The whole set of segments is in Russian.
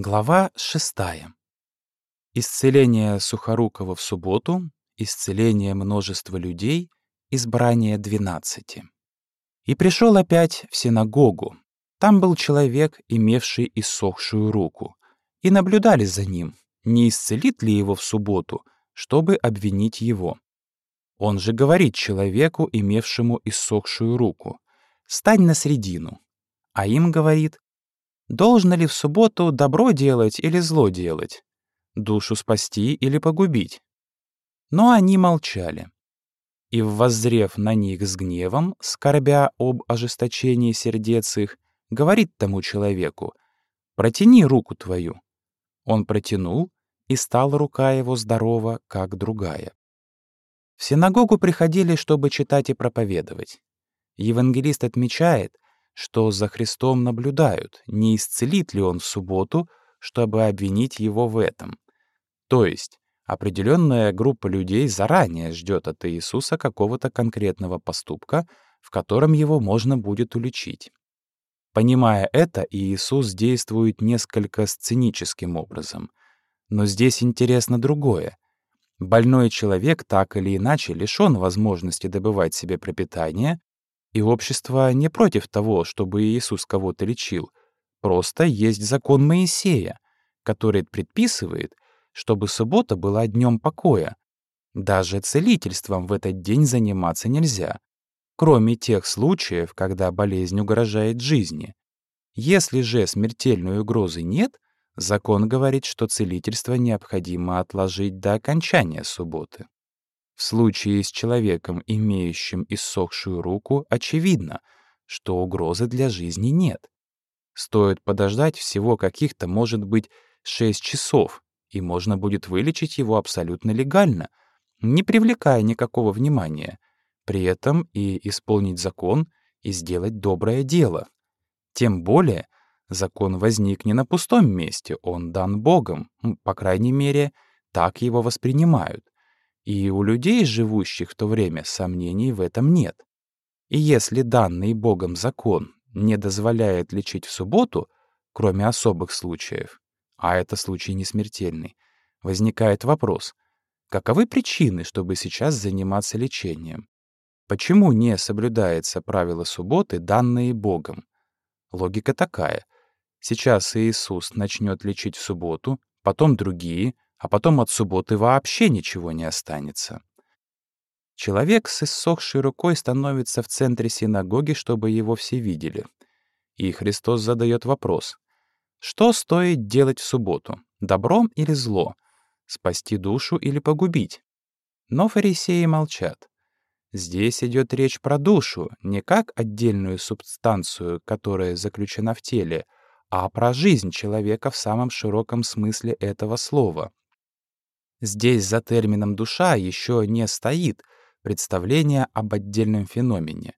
Глава шестая. Исцеление Сухорукова в субботу, исцеление множества людей, избрание двенадцати. И пришел опять в синагогу. Там был человек, имевший иссохшую руку. И наблюдали за ним, не исцелит ли его в субботу, чтобы обвинить его. Он же говорит человеку, имевшему иссохшую руку, «Стань на средину». А им говорит, Должно ли в субботу добро делать или зло делать? Душу спасти или погубить? Но они молчали. И, воззрев на них с гневом, скорбя об ожесточении сердец их, говорит тому человеку, «Протяни руку твою». Он протянул, и стала рука его здорова, как другая. В синагогу приходили, чтобы читать и проповедовать. Евангелист отмечает — что за Христом наблюдают, не исцелит ли он в субботу, чтобы обвинить его в этом. То есть определенная группа людей заранее ждет от Иисуса какого-то конкретного поступка, в котором его можно будет уличить. Понимая это, Иисус действует несколько сценическим образом. Но здесь интересно другое. Больной человек так или иначе лишён возможности добывать себе пропитание, и общество не против того, чтобы Иисус кого-то лечил. Просто есть закон Моисея, который предписывает, чтобы суббота была днем покоя. Даже целительством в этот день заниматься нельзя, кроме тех случаев, когда болезнь угрожает жизни. Если же смертельной угрозы нет, закон говорит, что целительство необходимо отложить до окончания субботы. В случае с человеком, имеющим иссохшую руку, очевидно, что угрозы для жизни нет. Стоит подождать всего каких-то, может быть, 6 часов, и можно будет вылечить его абсолютно легально, не привлекая никакого внимания, при этом и исполнить закон и сделать доброе дело. Тем более, закон возник не на пустом месте, он дан Богом, по крайней мере, так его воспринимают. И у людей, живущих в то время, сомнений в этом нет. И если данный Богом закон не дозволяет лечить в субботу, кроме особых случаев, а это случай не смертельный, возникает вопрос, каковы причины, чтобы сейчас заниматься лечением? Почему не соблюдается правило субботы, данные Богом? Логика такая. Сейчас Иисус начнет лечить в субботу, потом другие — а потом от субботы вообще ничего не останется. Человек с иссохшей рукой становится в центре синагоги, чтобы его все видели. И Христос задает вопрос. Что стоит делать в субботу? Добром или зло? Спасти душу или погубить? Но фарисеи молчат. Здесь идет речь про душу, не как отдельную субстанцию, которая заключена в теле, а про жизнь человека в самом широком смысле этого слова. Здесь за термином «душа» еще не стоит представление об отдельном феномене.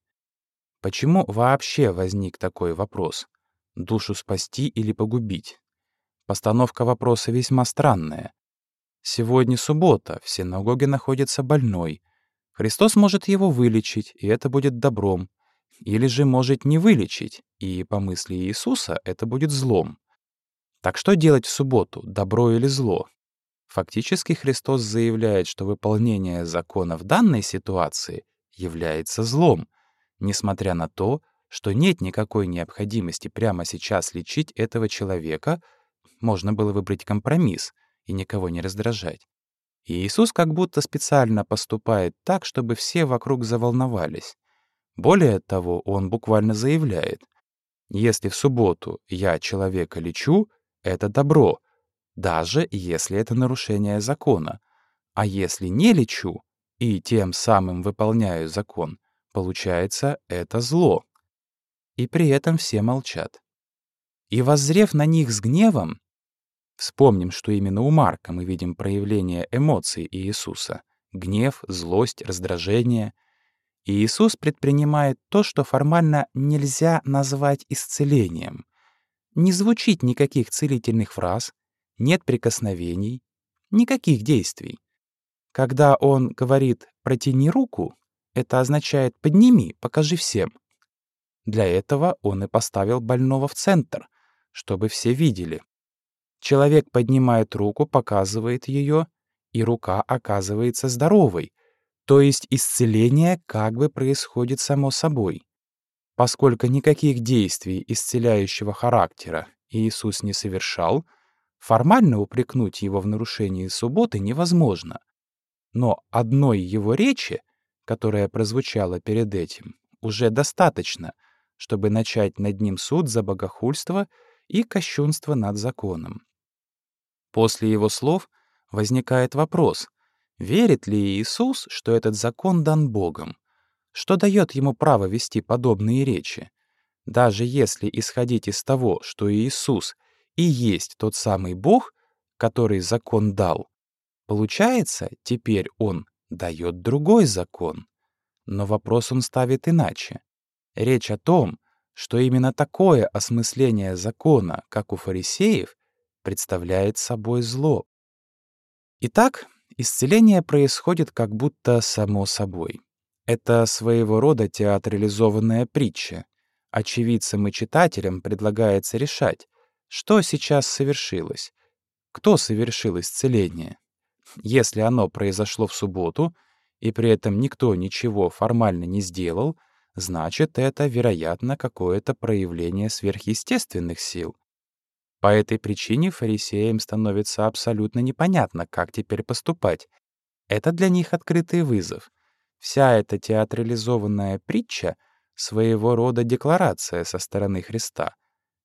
Почему вообще возник такой вопрос? Душу спасти или погубить? Постановка вопроса весьма странная. Сегодня суббота, в синагоге находится больной. Христос может его вылечить, и это будет добром. Или же может не вылечить, и, по мысли Иисуса, это будет злом. Так что делать в субботу, добро или зло? Фактически Христос заявляет, что выполнение закона в данной ситуации является злом, несмотря на то, что нет никакой необходимости прямо сейчас лечить этого человека, можно было выбрать компромисс и никого не раздражать. И Иисус как будто специально поступает так, чтобы все вокруг заволновались. Более того, Он буквально заявляет, «Если в субботу я человека лечу, это добро, даже если это нарушение закона. А если не лечу и тем самым выполняю закон, получается, это зло. И при этом все молчат. И воззрев на них с гневом, вспомним, что именно у Марка мы видим проявление эмоций Иисуса — гнев, злость, раздражение. И Иисус предпринимает то, что формально нельзя назвать исцелением. Не звучит никаких целительных фраз, нет прикосновений, никаких действий. Когда он говорит «протяни руку», это означает «подними, покажи всем». Для этого он и поставил больного в центр, чтобы все видели. Человек поднимает руку, показывает ее, и рука оказывается здоровой, то есть исцеление как бы происходит само собой. Поскольку никаких действий исцеляющего характера Иисус не совершал, формально упрекнуть его в нарушении субботы невозможно. Но одной его речи, которая прозвучала перед этим, уже достаточно, чтобы начать над ним суд за богохульство и кощунство над законом. После его слов возникает вопрос, верит ли Иисус, что этот закон дан Богом? Что дает ему право вести подобные речи? Даже если исходить из того, что Иисус и есть тот самый Бог, который закон дал, получается, теперь он дает другой закон. Но вопрос он ставит иначе. Речь о том, что именно такое осмысление закона, как у фарисеев, представляет собой зло. Итак, исцеление происходит как будто само собой. Это своего рода театрализованная притча. Очевидцам и читателям предлагается решать, что сейчас совершилось, кто совершил исцеление. Если оно произошло в субботу, и при этом никто ничего формально не сделал, значит, это, вероятно, какое-то проявление сверхъестественных сил. По этой причине фарисеям становится абсолютно непонятно, как теперь поступать. Это для них открытый вызов. Вся эта театрализованная притча — своего рода декларация со стороны Христа.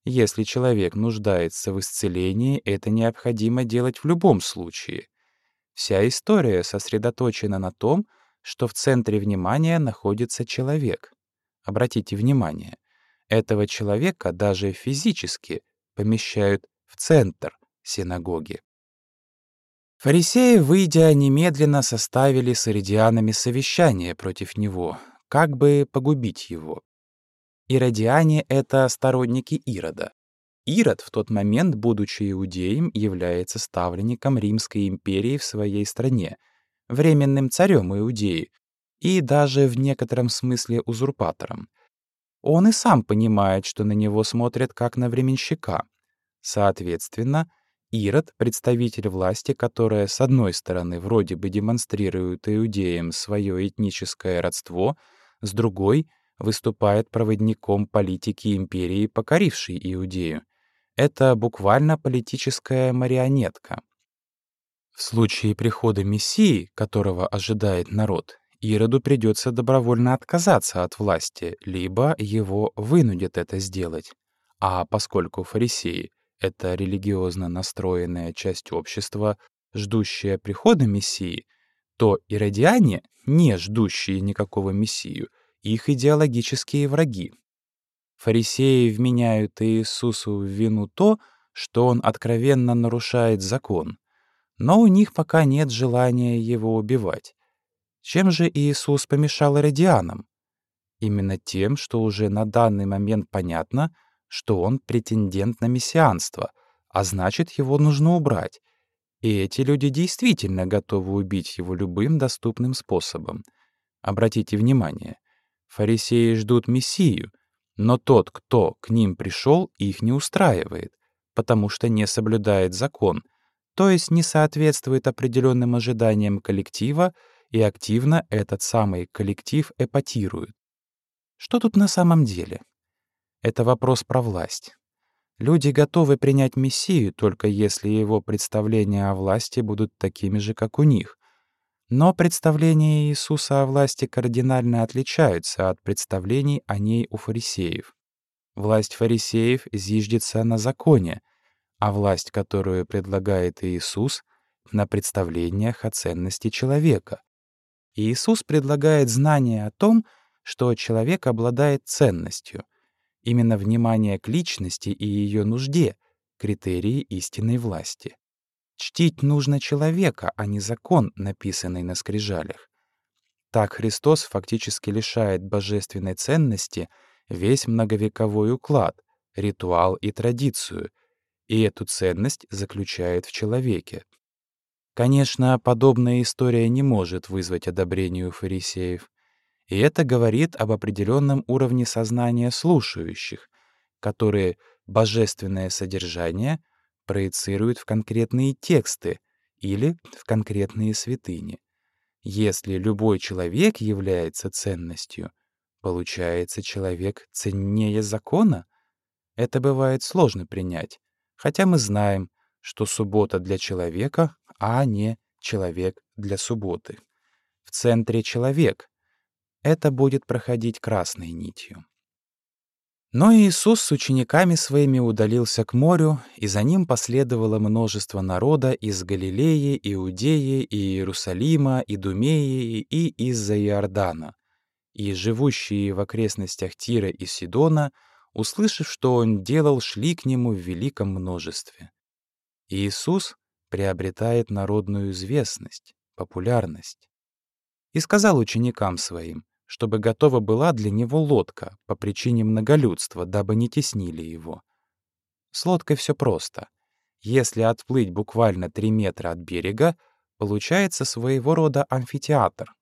Если человек нуждается в исцелении, это необходимо делать в любом случае. Вся история сосредоточена на том, что в центре внимания находится человек. Обратите внимание, этого человека даже физически помещают в центр синагоги. Фарисеи, выйдя, немедленно составили с иродианами совещание против него, как бы погубить его. Иродиане — это сторонники Ирода. Ирод в тот момент, будучи иудеем, является ставленником Римской империи в своей стране, временным царем Иудеи и даже в некотором смысле узурпатором. Он и сам понимает, что на него смотрят как на временщика. Соответственно, Ирод — представитель власти, которая, с одной стороны, вроде бы демонстрирует иудеям свое этническое родство, с другой — выступает проводником политики империи, покорившей Иудею. Это буквально политическая марионетка. В случае прихода Мессии, которого ожидает народ, Ироду придется добровольно отказаться от власти, либо его вынудят это сделать. А поскольку фарисеи — это религиозно настроенная часть общества, ждущая прихода Мессии, то иродиане, не ждущие никакого Мессию, их идеологические враги. Фарисеи вменяют Иисусу в вину то, что он откровенно нарушает закон, но у них пока нет желания его убивать. Чем же Иисус помешал иродианам? Именно тем, что уже на данный момент понятно, что он претендент на мессианство, а значит, его нужно убрать. И эти люди действительно готовы убить его любым доступным способом. Обратите внимание, фарисеи ждут Мессию, но тот, кто к ним пришел, их не устраивает, потому что не соблюдает закон, то есть не соответствует определенным ожиданиям коллектива и активно этот самый коллектив эпатирует. Что тут на самом деле? Это вопрос про власть. Люди готовы принять Мессию, только если его представления о власти будут такими же, как у них. Но представления Иисуса о власти кардинально отличаются от представлений о ней у фарисеев. Власть фарисеев зиждется на законе, а власть, которую предлагает Иисус, — на представлениях о ценности человека. Иисус предлагает знание о том, что человек обладает ценностью. Именно внимание к личности и ее нужде — критерии истинной власти. Чтить нужно человека, а не закон, написанный на скрижалях. Так Христос фактически лишает божественной ценности весь многовековой уклад, ритуал и традицию, и эту ценность заключает в человеке. Конечно, подобная история не может вызвать одобрение у фарисеев. И это говорит об определенном уровне сознания слушающих, которые божественное содержание проецирует в конкретные тексты или в конкретные святыни. Если любой человек является ценностью, получается человек ценнее закона? Это бывает сложно принять, хотя мы знаем, что суббота для человека, а не человек для субботы. В центре человек. Это будет проходить красной нитью. Но Иисус с учениками своими удалился к морю, и за ним последовало множество народа из Галилеи, Иудеи, и Иерусалима, Идумеи и из-за Иордана. И живущие в окрестностях Тира и Сидона, услышав, что он делал, шли к нему в великом множестве. Иисус приобретает народную известность, популярность. И сказал ученикам своим — чтобы готова была для него лодка по причине многолюдства, дабы не теснили его. С лодкой все просто. Если отплыть буквально 3 метра от берега, получается своего рода амфитеатр.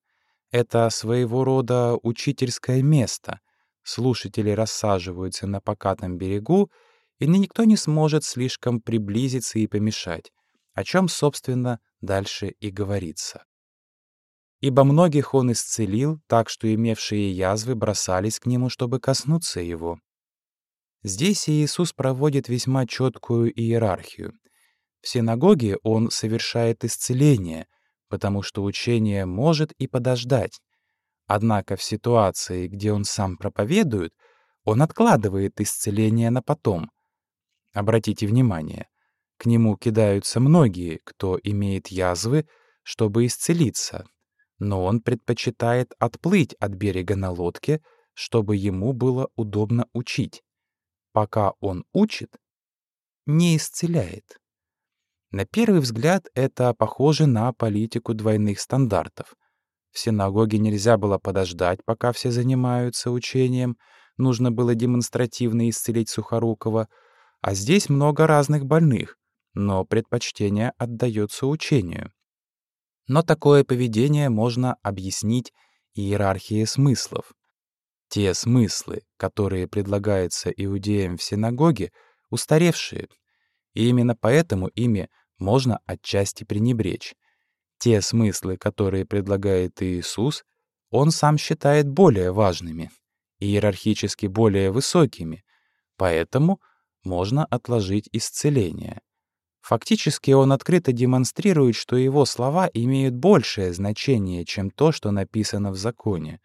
Это своего рода учительское место. Слушатели рассаживаются на покатом берегу, и никто не сможет слишком приблизиться и помешать, о чем, собственно, дальше и говорится ибо многих он исцелил, так что имевшие язвы бросались к нему, чтобы коснуться его. Здесь Иисус проводит весьма четкую иерархию. В синагоге он совершает исцеление, потому что учение может и подождать. Однако в ситуации, где он сам проповедует, он откладывает исцеление на потом. Обратите внимание, к нему кидаются многие, кто имеет язвы, чтобы исцелиться, но он предпочитает отплыть от берега на лодке, чтобы ему было удобно учить. Пока он учит, не исцеляет. На первый взгляд это похоже на политику двойных стандартов. В синагоге нельзя было подождать, пока все занимаются учением, нужно было демонстративно исцелить Сухорукова, а здесь много разных больных, но предпочтение отдается учению. Но такое поведение можно объяснить иерархией смыслов. Те смыслы, которые предлагаются иудеям в синагоге, устаревшие, и именно поэтому ими можно отчасти пренебречь. Те смыслы, которые предлагает Иисус, он сам считает более важными, иерархически более высокими, поэтому можно отложить исцеление — Фактически он открыто демонстрирует, что его слова имеют большее значение, чем то, что написано в законе.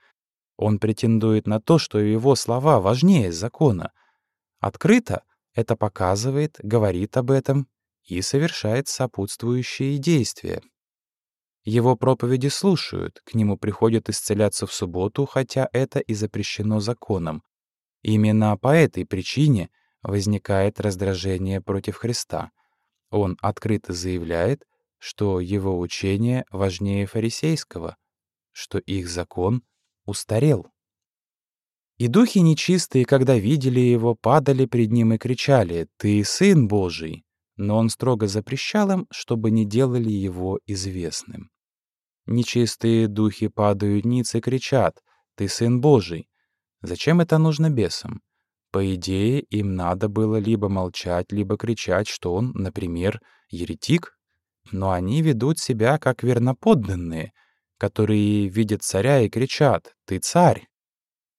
Он претендует на то, что его слова важнее закона. Открыто это показывает, говорит об этом и совершает сопутствующие действия. Его проповеди слушают, к нему приходят исцеляться в субботу, хотя это и запрещено законом. Именно по этой причине возникает раздражение против Христа. Он открыто заявляет, что его учение важнее фарисейского, что их закон устарел. И духи нечистые, когда видели его, падали пред ним и кричали «Ты Сын Божий!» Но он строго запрещал им, чтобы не делали его известным. Нечистые духи падают ниц и кричат «Ты Сын Божий!» Зачем это нужно бесам? По идее, им надо было либо молчать, либо кричать, что он, например, еретик. Но они ведут себя как верноподданные, которые видят царя и кричат «Ты царь!».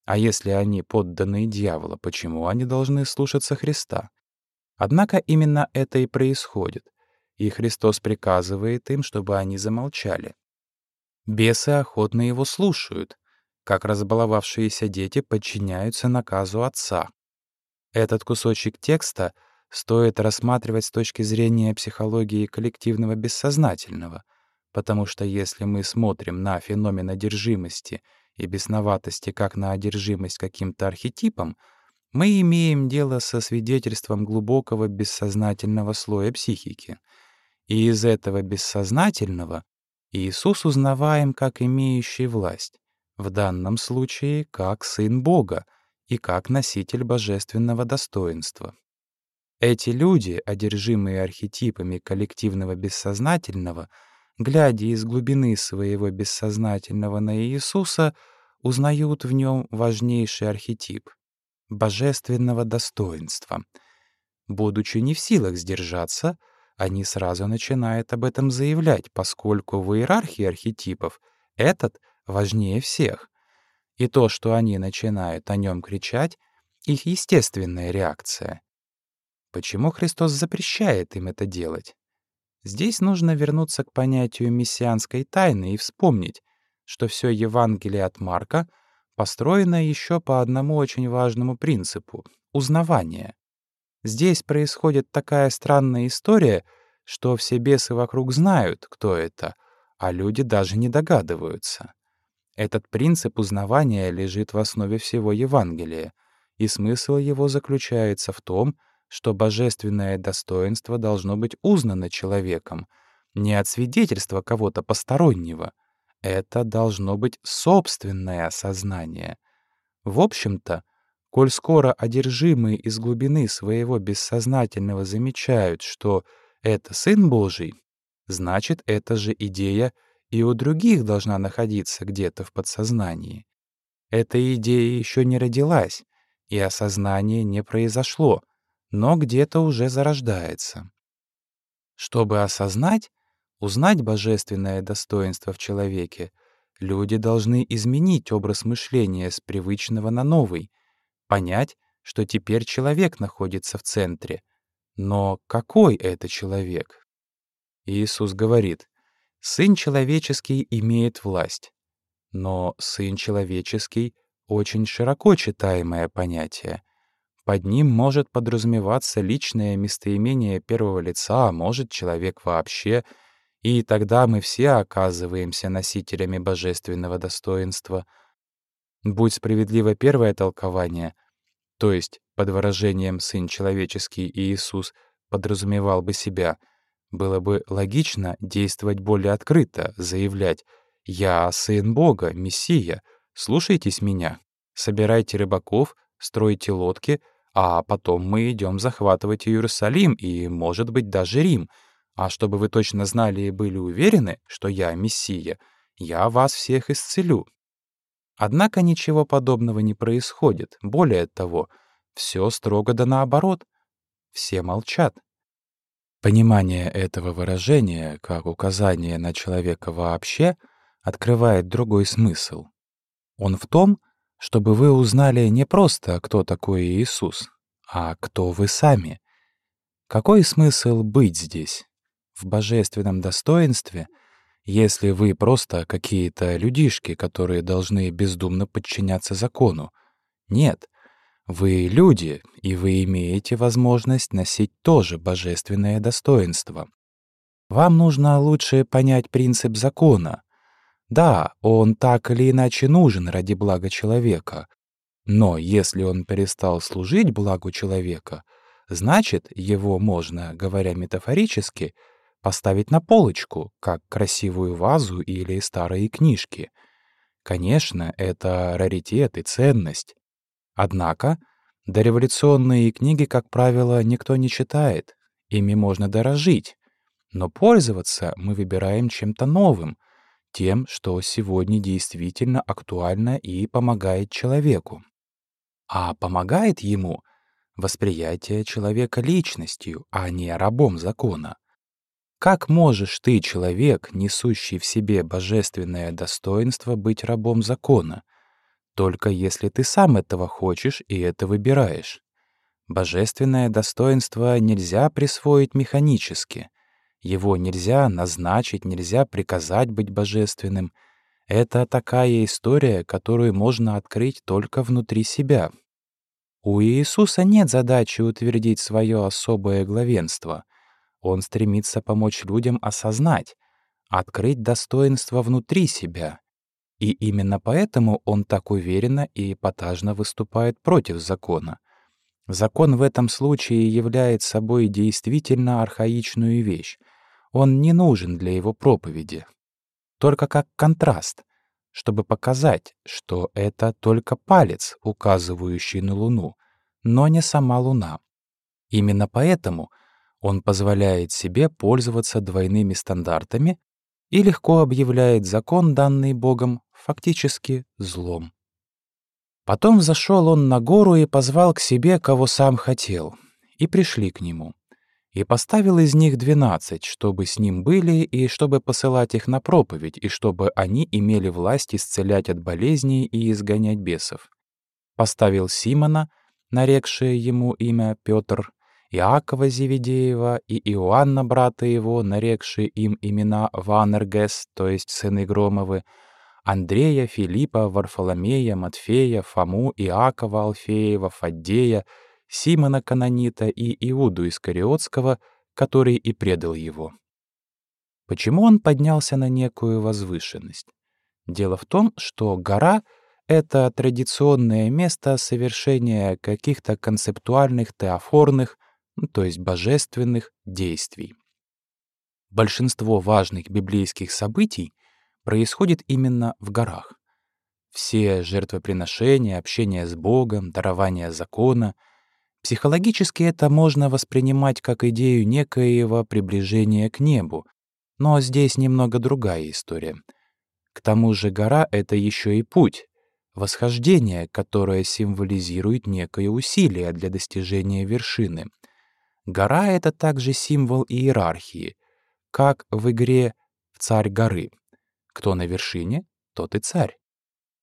А если они подданные дьявола, почему они должны слушаться Христа? Однако именно это и происходит, и Христос приказывает им, чтобы они замолчали. Бесы охотно его слушают, как разбаловавшиеся дети подчиняются наказу Отца. Этот кусочек текста стоит рассматривать с точки зрения психологии коллективного бессознательного, потому что если мы смотрим на феномен одержимости и бесноватости как на одержимость каким-то архетипом, мы имеем дело со свидетельством глубокого бессознательного слоя психики. И из этого бессознательного Иисус узнаваем как имеющий власть, в данном случае как Сын Бога, и как носитель божественного достоинства. Эти люди, одержимые архетипами коллективного бессознательного, глядя из глубины своего бессознательного на Иисуса, узнают в нем важнейший архетип — божественного достоинства. будучи не в силах сдержаться, они сразу начинают об этом заявлять, поскольку в иерархии архетипов этот важнее всех. И то, что они начинают о нем кричать, их естественная реакция. Почему Христос запрещает им это делать? Здесь нужно вернуться к понятию мессианской тайны и вспомнить, что все Евангелие от Марка построено еще по одному очень важному принципу — узнавания. Здесь происходит такая странная история, что все бесы вокруг знают, кто это, а люди даже не догадываются. Этот принцип узнавания лежит в основе всего Евангелия, и смысл его заключается в том, что божественное достоинство должно быть узнано человеком, не от свидетельства кого-то постороннего. Это должно быть собственное осознание. В общем-то, Коль скоро одержимые из глубины своего бессознательного замечают, что это Сын Божий, значит, эта же идея и у других должна находиться где-то в подсознании. Эта идея еще не родилась, и осознание не произошло, но где-то уже зарождается. Чтобы осознать, узнать божественное достоинство в человеке, люди должны изменить образ мышления с привычного на новый — понять, что теперь человек находится в центре. Но какой это человек? Иисус говорит, «Сын человеческий имеет власть». Но «сын человеческий» — очень широко читаемое понятие. Под ним может подразумеваться личное местоимение первого лица, а может человек вообще, и тогда мы все оказываемся носителями божественного достоинства — Будь справедливо первое толкование, то есть под выражением «сын человеческий» Иисус подразумевал бы себя, было бы логично действовать более открыто, заявлять «Я сын Бога, Мессия, слушайтесь меня, собирайте рыбаков, стройте лодки, а потом мы идем захватывать Иерусалим и, может быть, даже Рим. А чтобы вы точно знали и были уверены, что я Мессия, я вас всех исцелю, Однако ничего подобного не происходит. Более того, все строго да наоборот. Все молчат. Понимание этого выражения, как указание на человека вообще, открывает другой смысл. Он в том, чтобы вы узнали не просто, кто такой Иисус, а кто вы сами. Какой смысл быть здесь? В божественном достоинстве — если вы просто какие-то людишки, которые должны бездумно подчиняться закону. Нет, вы люди, и вы имеете возможность носить тоже божественное достоинство. Вам нужно лучше понять принцип закона. Да, он так или иначе нужен ради блага человека. Но если он перестал служить благу человека, значит, его можно, говоря метафорически, поставить на полочку, как красивую вазу или старые книжки. Конечно, это раритет и ценность. Однако дореволюционные книги, как правило, никто не читает, ими можно дорожить. Но пользоваться мы выбираем чем-то новым, тем, что сегодня действительно актуально и помогает человеку. А помогает ему восприятие человека личностью, а не рабом закона. Как можешь ты, человек, несущий в себе божественное достоинство, быть рабом закона? Только если ты сам этого хочешь и это выбираешь. Божественное достоинство нельзя присвоить механически. Его нельзя назначить, нельзя приказать быть божественным. Это такая история, которую можно открыть только внутри себя. У Иисуса нет задачи утвердить свое особое главенство. Он стремится помочь людям осознать, открыть достоинство внутри себя. И именно поэтому он так уверенно и эпатажно выступает против закона. Закон в этом случае является собой действительно архаичную вещь. Он не нужен для его проповеди. Только как контраст, чтобы показать, что это только палец, указывающий на Луну, но не сама Луна. Именно поэтому — он позволяет себе пользоваться двойными стандартами и легко объявляет закон, данный Богом, фактически злом. Потом зашел он на гору и позвал к себе, кого сам хотел. и пришли к нему. И поставил из них двенадцать, чтобы с ним были, и чтобы посылать их на проповедь, и чтобы они имели власть исцелять от болезней и изгонять бесов. Поставил Симона, нарекшее ему имя Петр, Иакова Зеведеева и Иоанна, брата его, нарекшие им имена Ванергес, то есть сыны Громовы, Андрея, Филиппа, Варфоломея, Матфея, Фому, Иакова, Алфеева, Фаддея, Симона Канонита и Иуду Искариотского, который и предал его. Почему он поднялся на некую возвышенность? Дело в том, что гора — это традиционное место совершения каких-то концептуальных теофорных, ну, то есть божественных, действий. Большинство важных библейских событий происходит именно в горах. Все жертвоприношения, общение с Богом, дарование закона — Психологически это можно воспринимать как идею некоего приближения к небу, но здесь немного другая история. К тому же гора — это еще и путь, восхождение, которое символизирует некое усилие для достижения вершины. Гора — это также символ иерархии, как в игре в «Царь горы». Кто на вершине, тот и царь.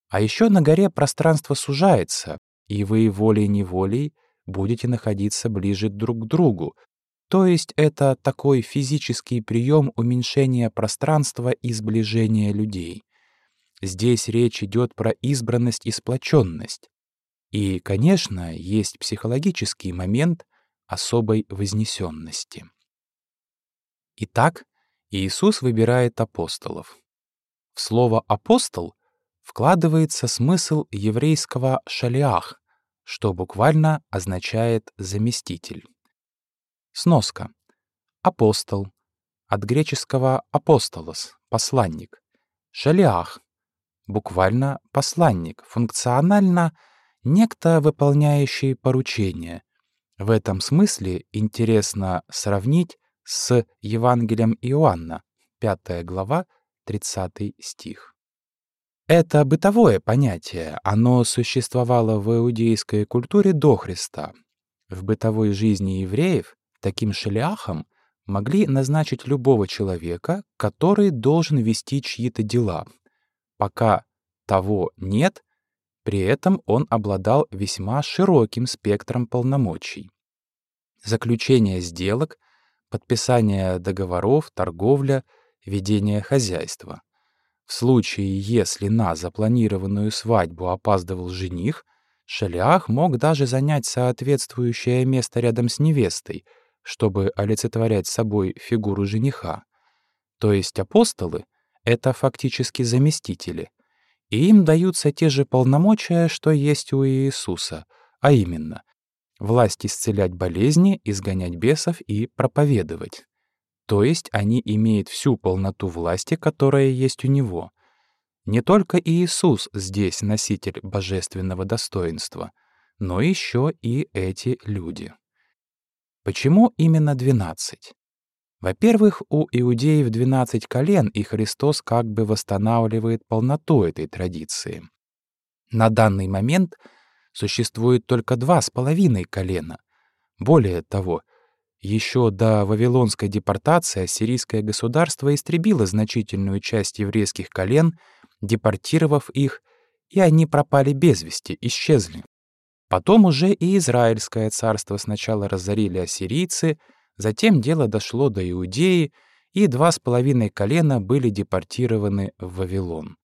А еще на горе пространство сужается, и вы волей-неволей — будете находиться ближе друг к другу. То есть это такой физический прием уменьшения пространства и сближения людей. Здесь речь идет про избранность и сплоченность. И, конечно, есть психологический момент особой вознесенности. Итак, Иисус выбирает апостолов. В слово «апостол» вкладывается смысл еврейского «шалиах», что буквально означает «заместитель». Сноска. Апостол. От греческого «апостолос» — посланник. Шалиах. Буквально «посланник», функционально «некто, выполняющий поручение». В этом смысле интересно сравнить с Евангелием Иоанна, 5 глава, 30 стих. Это бытовое понятие, оно существовало в иудейской культуре до Христа. В бытовой жизни евреев таким шелиахом могли назначить любого человека, который должен вести чьи-то дела. Пока того нет, при этом он обладал весьма широким спектром полномочий. Заключение сделок, подписание договоров, торговля, ведение хозяйства — в случае, если на запланированную свадьбу опаздывал жених, шалиах мог даже занять соответствующее место рядом с невестой, чтобы олицетворять собой фигуру жениха. То есть апостолы — это фактически заместители, и им даются те же полномочия, что есть у Иисуса, а именно — власть исцелять болезни, изгонять бесов и проповедовать. То есть они имеют всю полноту власти, которая есть у него. Не только Иисус здесь носитель божественного достоинства, но еще и эти люди. Почему именно 12? Во-первых, у иудеев 12 колен, и Христос как бы восстанавливает полноту этой традиции. На данный момент существует только два с половиной колена. Более того, еще до вавилонской депортации ассирийское государство истребило значительную часть еврейских колен, депортировав их, и они пропали без вести, исчезли. Потом уже и Израильское царство сначала разорили ассирийцы, затем дело дошло до Иудеи, и два с половиной колена были депортированы в Вавилон.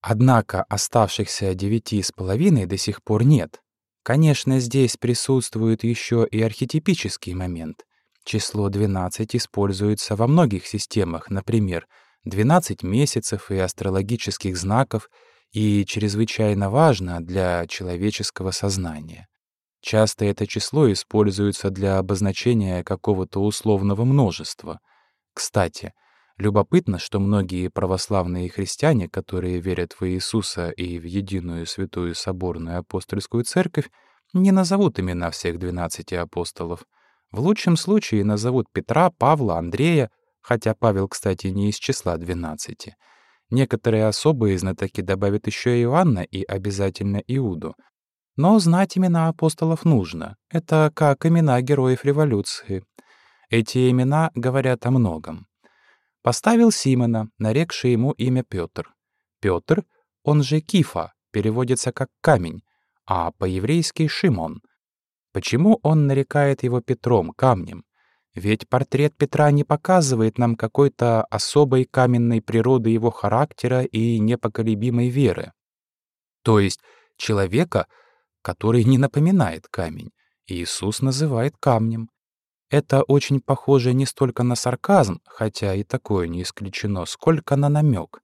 Однако оставшихся девяти с половиной до сих пор нет. Конечно, здесь присутствует еще и архетипический момент. Число 12 используется во многих системах, например, 12 месяцев и астрологических знаков, и чрезвычайно важно для человеческого сознания. Часто это число используется для обозначения какого-то условного множества. Кстати, Любопытно, что многие православные христиане, которые верят в Иисуса и в единую святую соборную апостольскую церковь, не назовут имена всех двенадцати апостолов. В лучшем случае назовут Петра, Павла, Андрея, хотя Павел, кстати, не из числа двенадцати. Некоторые особые знатоки добавят еще Иоанна и обязательно Иуду. Но знать имена апостолов нужно. Это как имена героев революции. Эти имена говорят о многом. Поставил Симона, нарекший ему имя Петр. Петр, он же Кифа, переводится как «камень», а по-еврейски «Шимон». Почему он нарекает его Петром, камнем? Ведь портрет Петра не показывает нам какой-то особой каменной природы его характера и непоколебимой веры. То есть человека, который не напоминает камень, Иисус называет камнем. Это очень похоже не столько на сарказм, хотя и такое не исключено, сколько на намек.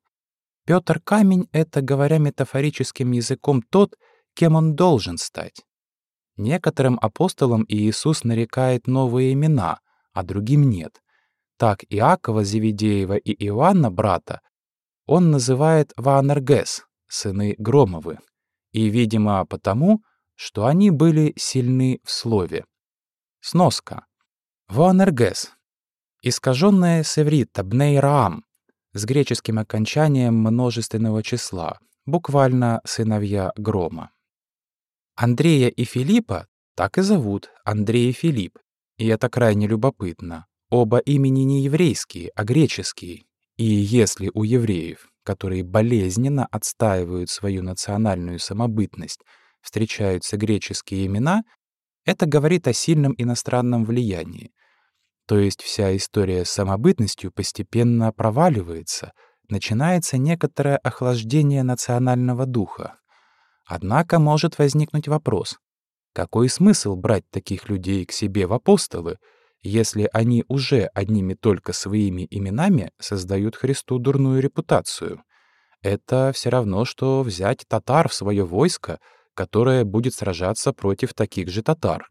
Петр Камень — это, говоря метафорическим языком, тот, кем он должен стать. Некоторым апостолам Иисус нарекает новые имена, а другим нет. Так Иакова Зеведеева и Иоанна, брата, он называет Ваанергес, сыны Громовы, и, видимо, потому, что они были сильны в слове. Сноска. Ваанергес. Искаженное с иврита Бнейраам, с греческим окончанием множественного числа, буквально «сыновья грома». Андрея и Филиппа так и зовут Андрей и Филипп, и это крайне любопытно. Оба имени не еврейские, а греческие. И если у евреев, которые болезненно отстаивают свою национальную самобытность, встречаются греческие имена, это говорит о сильном иностранном влиянии. То есть вся история с самобытностью постепенно проваливается, начинается некоторое охлаждение национального духа. Однако может возникнуть вопрос, какой смысл брать таких людей к себе в апостолы, если они уже одними только своими именами создают Христу дурную репутацию? Это все равно, что взять татар в свое войско, которое будет сражаться против таких же татар.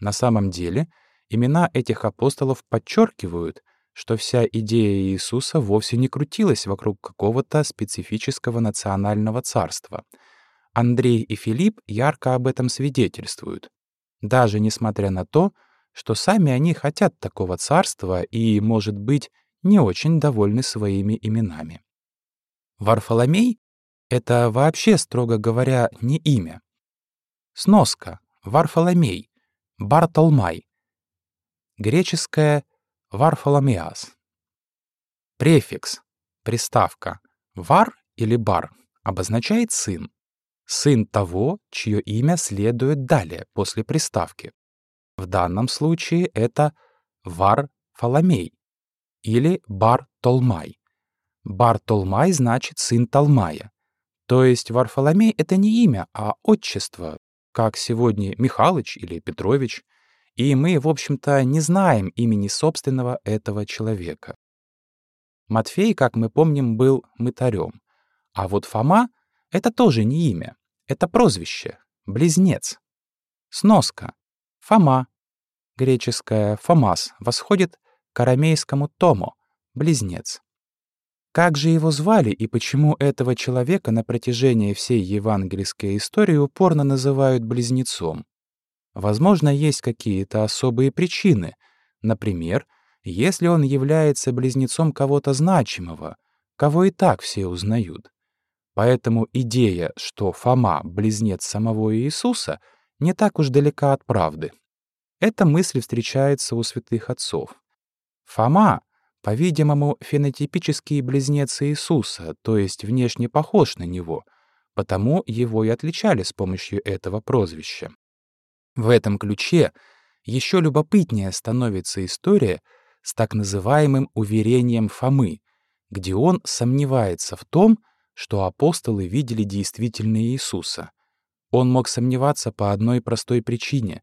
На самом деле, имена этих апостолов подчеркивают, что вся идея Иисуса вовсе не крутилась вокруг какого-то специфического национального царства — Андрей и Филипп ярко об этом свидетельствуют, даже несмотря на то, что сами они хотят такого царства и, может быть, не очень довольны своими именами. Варфоломей — это вообще, строго говоря, не имя. Сноска — Варфоломей, Бартолмай. Греческое — Варфоломеас. Префикс, приставка «вар» или «бар» обозначает «сын», сын того, чье имя следует далее, после приставки. В данном случае это Вар-Фоломей или Бар-Толмай. Бар-Толмай значит сын Талмая. То есть Варфоломей — это не имя, а отчество, как сегодня Михалыч или Петрович, и мы, в общем-то, не знаем имени собственного этого человека. Матфей, как мы помним, был мытарем, а вот Фома — это тоже не имя. Это прозвище, близнец. Сноска. Фома. Греческое «фомас» восходит к арамейскому «томо» — близнец. Как же его звали и почему этого человека на протяжении всей евангельской истории упорно называют близнецом? Возможно, есть какие-то особые причины. Например, если он является близнецом кого-то значимого, кого и так все узнают. Поэтому идея, что Фома — близнец самого Иисуса, не так уж далека от правды. Эта мысль встречается у святых отцов. Фома, по-видимому, фенотипический близнец Иисуса, то есть внешне похож на него, потому его и отличали с помощью этого прозвища. В этом ключе еще любопытнее становится история с так называемым уверением Фомы, где он сомневается в том, что апостолы видели действительно Иисуса. Он мог сомневаться по одной простой причине.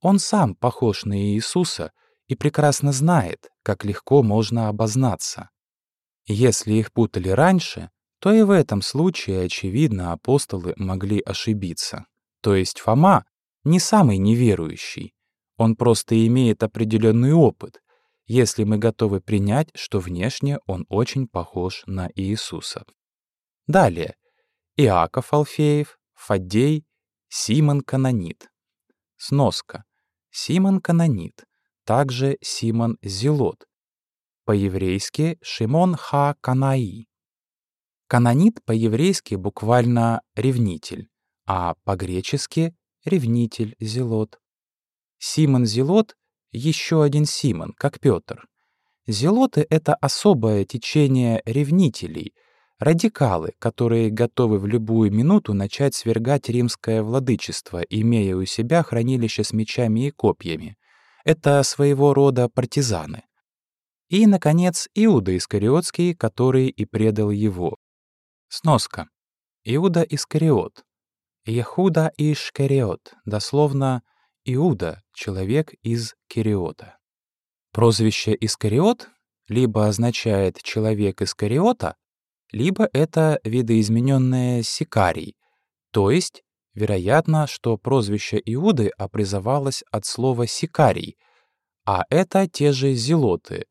Он сам похож на Иисуса и прекрасно знает, как легко можно обознаться. Если их путали раньше, то и в этом случае, очевидно, апостолы могли ошибиться. То есть Фома не самый неверующий. Он просто имеет определенный опыт, если мы готовы принять, что внешне он очень похож на Иисуса. Далее. Иаков Алфеев, Фаддей, Симон Канонит. Сноска. Симон Канонит. Также Симон Зелот. По-еврейски Шимон Ха Канаи. Канонит по-еврейски буквально «ревнитель». а по-гречески — ревнитель, зелот. Симон Зелот — еще один Симон, как Петр. Зелоты — это особое течение ревнителей, радикалы, которые готовы в любую минуту начать свергать римское владычество, имея у себя хранилище с мечами и копьями. Это своего рода партизаны. И, наконец, Иуда Искариотский, который и предал его. Сноска. Иуда Искариот. Ехуда Ишкариот, дословно Иуда — человек из Кириота. Прозвище Искариот либо означает «человек из Кариота», либо это видоизмененное Сикарий, то есть, вероятно, что прозвище Иуды опризовалось от слова «сикарий», а это те же зелоты,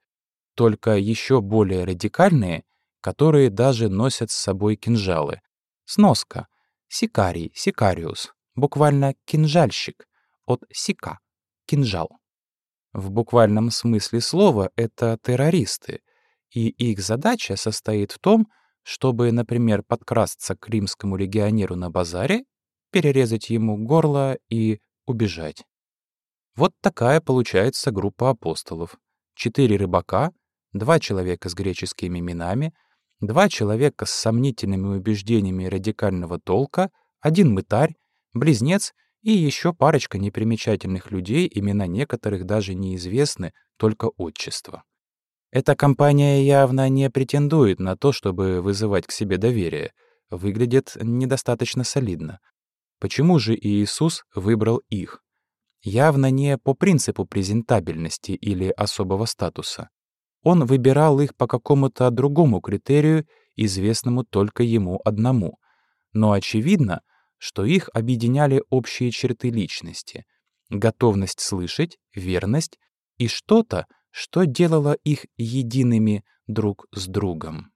только еще более радикальные, которые даже носят с собой кинжалы. Сноска. Сикарий, сикариус, буквально кинжальщик, от сика — кинжал. В буквальном смысле слова это террористы, и их задача состоит в том, чтобы, например, подкрасться к римскому легионеру на базаре, перерезать ему горло и убежать. Вот такая получается группа апостолов. Четыре рыбака, два человека с греческими именами, два человека с сомнительными убеждениями радикального толка, один мытарь, близнец и еще парочка непримечательных людей, имена некоторых даже неизвестны, только отчество. Эта компания явно не претендует на то, чтобы вызывать к себе доверие, выглядит недостаточно солидно. Почему же Иисус выбрал их? Явно не по принципу презентабельности или особого статуса. Он выбирал их по какому-то другому критерию, известному только ему одному. Но очевидно, что их объединяли общие черты личности — готовность слышать, верность и что-то, что делало их едиными друг с другом.